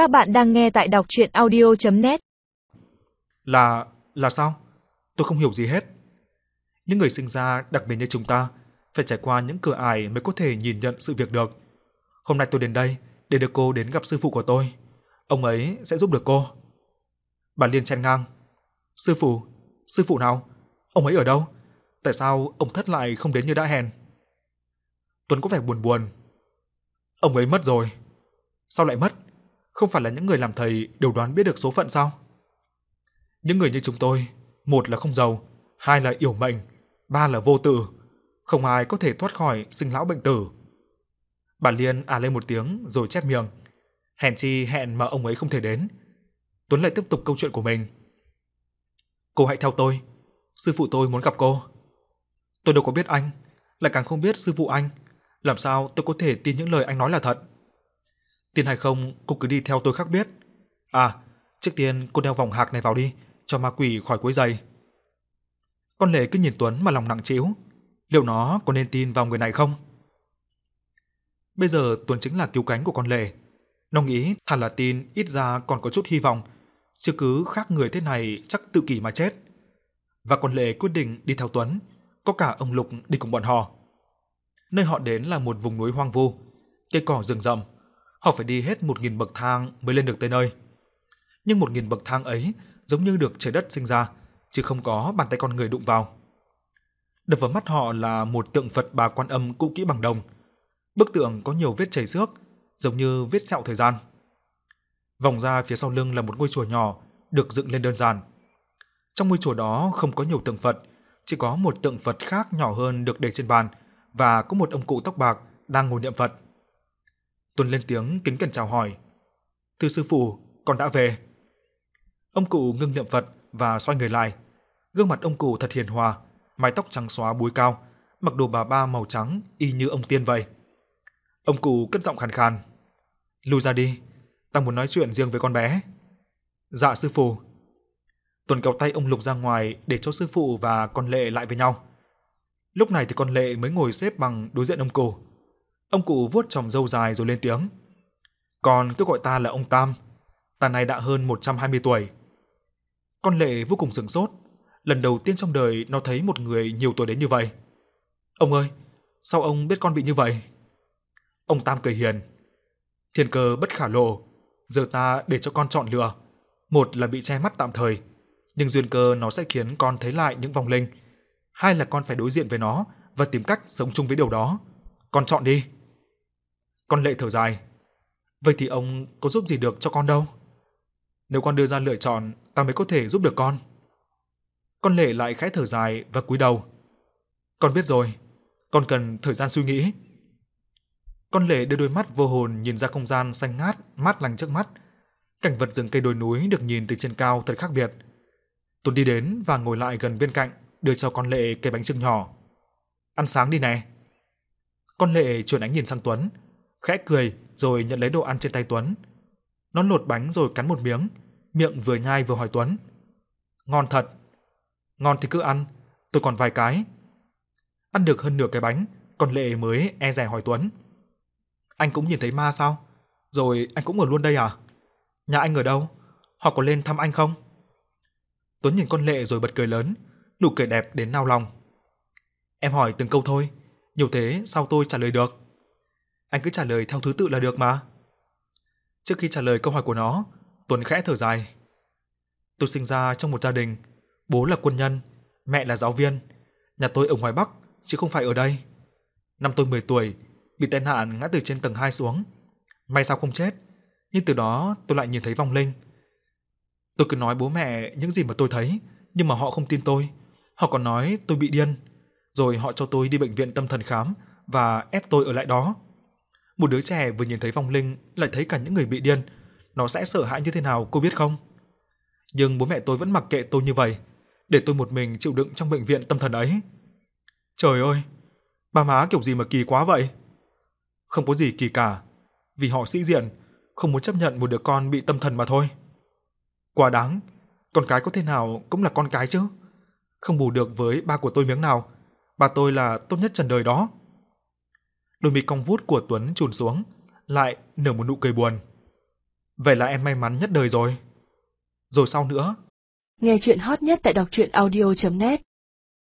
Các bạn đang nghe tại đọc chuyện audio.net Là... là sao? Tôi không hiểu gì hết. Những người sinh ra, đặc biệt như chúng ta, phải trải qua những cửa ải mới có thể nhìn nhận sự việc được. Hôm nay tôi đến đây để được cô đến gặp sư phụ của tôi. Ông ấy sẽ giúp được cô. Bà Liên chen ngang. Sư phụ? Sư phụ nào? Ông ấy ở đâu? Tại sao ông thất lại không đến như đã hẹn? Tuấn có vẻ buồn buồn. Ông ấy mất rồi. Sao lại mất? Không phải là những người làm thầy đều đoán biết được số phận sao? Những người như chúng tôi, một là không giàu, hai là yểu mệnh, ba là vô tử, không ai có thể thoát khỏi sinh lão bệnh tử. Bà Liên à lên một tiếng rồi chép miệng. Hèn chi hẹn mà ông ấy không thể đến. Tuấn lại tiếp tục câu chuyện của mình. Cô hãy theo tôi. Sư phụ tôi muốn gặp cô. Tôi đâu có biết anh, lại càng không biết sư phụ anh. Làm sao tôi có thể tin những lời anh nói là thật? Tin hay không, cô cứ đi theo tôi khác biết. À, trước tiên cô đeo vòng hạc này vào đi, cho ma quỷ khỏi quấy giày. Con lệ cứ nhìn Tuấn mà lòng nặng trĩu, liệu nó có nên tin vào người này không? Bây giờ Tuấn chính là cứu cánh của con lệ. Nó nghĩ thà là tin ít ra còn có chút hy vọng, chứ cứ khác người thế này chắc tự kỷ mà chết. Và con lệ quyết định đi theo Tuấn, có cả ông Lục đi cùng bọn họ. Nơi họ đến là một vùng núi hoang vu, cây cỏ rừng rậm, họ phải đi hết một nghìn bậc thang mới lên được tới nơi. Nhưng một nghìn bậc thang ấy giống như được trời đất sinh ra, chứ không có bàn tay con người đụng vào. Đập vào mắt họ là một tượng Phật Bà Quan Âm cũ kỹ bằng đồng. Bức tượng có nhiều vết chảy xước, giống như vết sẹo thời gian. Vòng ra phía sau lưng là một ngôi chùa nhỏ, được dựng lên đơn giản. Trong ngôi chùa đó không có nhiều tượng Phật, chỉ có một tượng Phật khác nhỏ hơn được để trên bàn và có một ông cụ tóc bạc đang ngồi niệm Phật. Tuấn lên tiếng kính cẩn chào hỏi. Từ sư phụ, con đã về. Ông cụ ngưng niệm Phật và xoay người lại. Gương mặt ông cụ thật hiền hòa, mái tóc trắng xóa búi cao, mặc đồ bà ba màu trắng y như ông tiên vậy. Ông cụ cất giọng khàn khàn. Lui ra đi, ta muốn nói chuyện riêng với con bé. Dạ sư phụ. Tuấn kéo tay ông Lục ra ngoài để cho sư phụ và con Lệ lại với nhau. Lúc này thì con Lệ mới ngồi xếp bằng đối diện ông cụ. Ông cụ vuốt chòm râu dài rồi lên tiếng. con cứ gọi ta là ông Tam. Ta này đã hơn 120 tuổi. Con Lệ vô cùng sửng sốt. Lần đầu tiên trong đời nó thấy một người nhiều tuổi đến như vậy. Ông ơi, sao ông biết con bị như vậy? Ông Tam cười hiền. Thiên cơ bất khả lộ. Giờ ta để cho con chọn lựa. Một là bị che mắt tạm thời. Nhưng duyên cơ nó sẽ khiến con thấy lại những vòng linh. Hai là con phải đối diện với nó và tìm cách sống chung với điều đó. Con chọn đi. Con lệ thở dài. Vậy thì ông có giúp gì được cho con đâu? Nếu con đưa ra lựa chọn, ta mới có thể giúp được con. Con lệ lại khẽ thở dài và cúi đầu. Con biết rồi, con cần thời gian suy nghĩ. Con lệ đưa đôi mắt vô hồn nhìn ra không gian xanh ngát, mát lành trước mắt. Cảnh vật rừng cây đồi núi được nhìn từ trên cao thật khác biệt. Tuấn đi đến và ngồi lại gần bên cạnh, đưa cho con lệ cái bánh trưng nhỏ. Ăn sáng đi nè. Con lệ chuyển ánh nhìn sang Tuấn, khẽ cười rồi nhận lấy đồ ăn trên tay Tuấn. Nó lột bánh rồi cắn một miếng, miệng vừa nhai vừa hỏi Tuấn. Ngon thật. Ngon thì cứ ăn, tôi còn vài cái. Ăn được hơn nửa cái bánh, còn Lệ mới e dè hỏi Tuấn. Anh cũng nhìn thấy ma sao? Rồi anh cũng ở luôn đây à? Nhà anh ở đâu? Họ có lên thăm anh không? Tuấn nhìn con Lệ rồi bật cười lớn, nụ cười đẹp đến nao lòng. Em hỏi từng câu thôi, nhiều thế sao tôi trả lời được? Anh cứ trả lời theo thứ tự là được mà. Trước khi trả lời câu hỏi của nó, Tuấn khẽ thở dài. Tôi sinh ra trong một gia đình, bố là quân nhân, mẹ là giáo viên, nhà tôi ở ngoài Bắc chứ không phải ở đây. Năm tôi 10 tuổi, bị tai nạn ngã từ trên tầng 2 xuống. May sao không chết, nhưng từ đó tôi lại nhìn thấy vong linh. Tôi cứ nói bố mẹ những gì mà tôi thấy, nhưng mà họ không tin tôi. Họ còn nói tôi bị điên, rồi họ cho tôi đi bệnh viện tâm thần khám và ép tôi ở lại đó. Một đứa trẻ vừa nhìn thấy vong linh lại thấy cả những người bị điên, nó sẽ sợ hãi như thế nào cô biết không? Nhưng bố mẹ tôi vẫn mặc kệ tôi như vậy, để tôi một mình chịu đựng trong bệnh viện tâm thần ấy. Trời ơi, ba má kiểu gì mà kỳ quá vậy? Không có gì kỳ cả, vì họ sĩ diện, không muốn chấp nhận một đứa con bị tâm thần mà thôi. Quá đáng, con cái có thế nào cũng là con cái chứ. Không bù được với ba của tôi miếng nào, ba tôi là tốt nhất trần đời đó. Đôi mi cong vút của Tuấn trùn xuống, lại nở một nụ cười buồn. Vậy là em may mắn nhất đời rồi. Rồi sau nữa? Nghe chuyện hot nhất tại đọc truyện audio.net